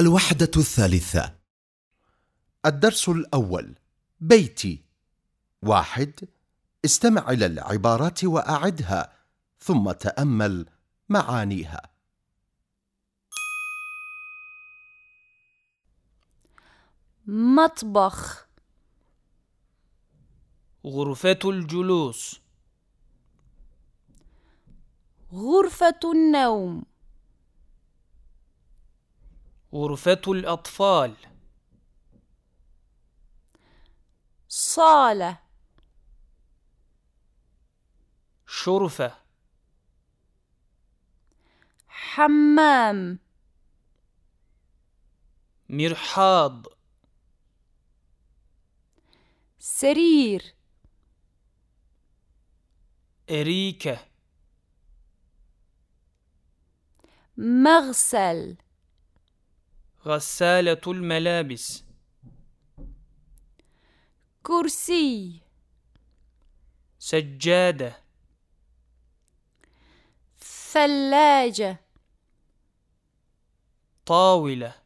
الوحدة الثالثة. الدرس الأول. بيتي. واحد. استمع إلى العبارات وأعدها ثم تأمل معانيها. مطبخ. غرفة الجلوس. غرفة النوم. غرفة الأطفال. صالة. شرفة. حمام. مرحاض. سرير. أريكة. مغسل. غسالة الملابس. كرسي. سجادة. ثلاجة. طاولة.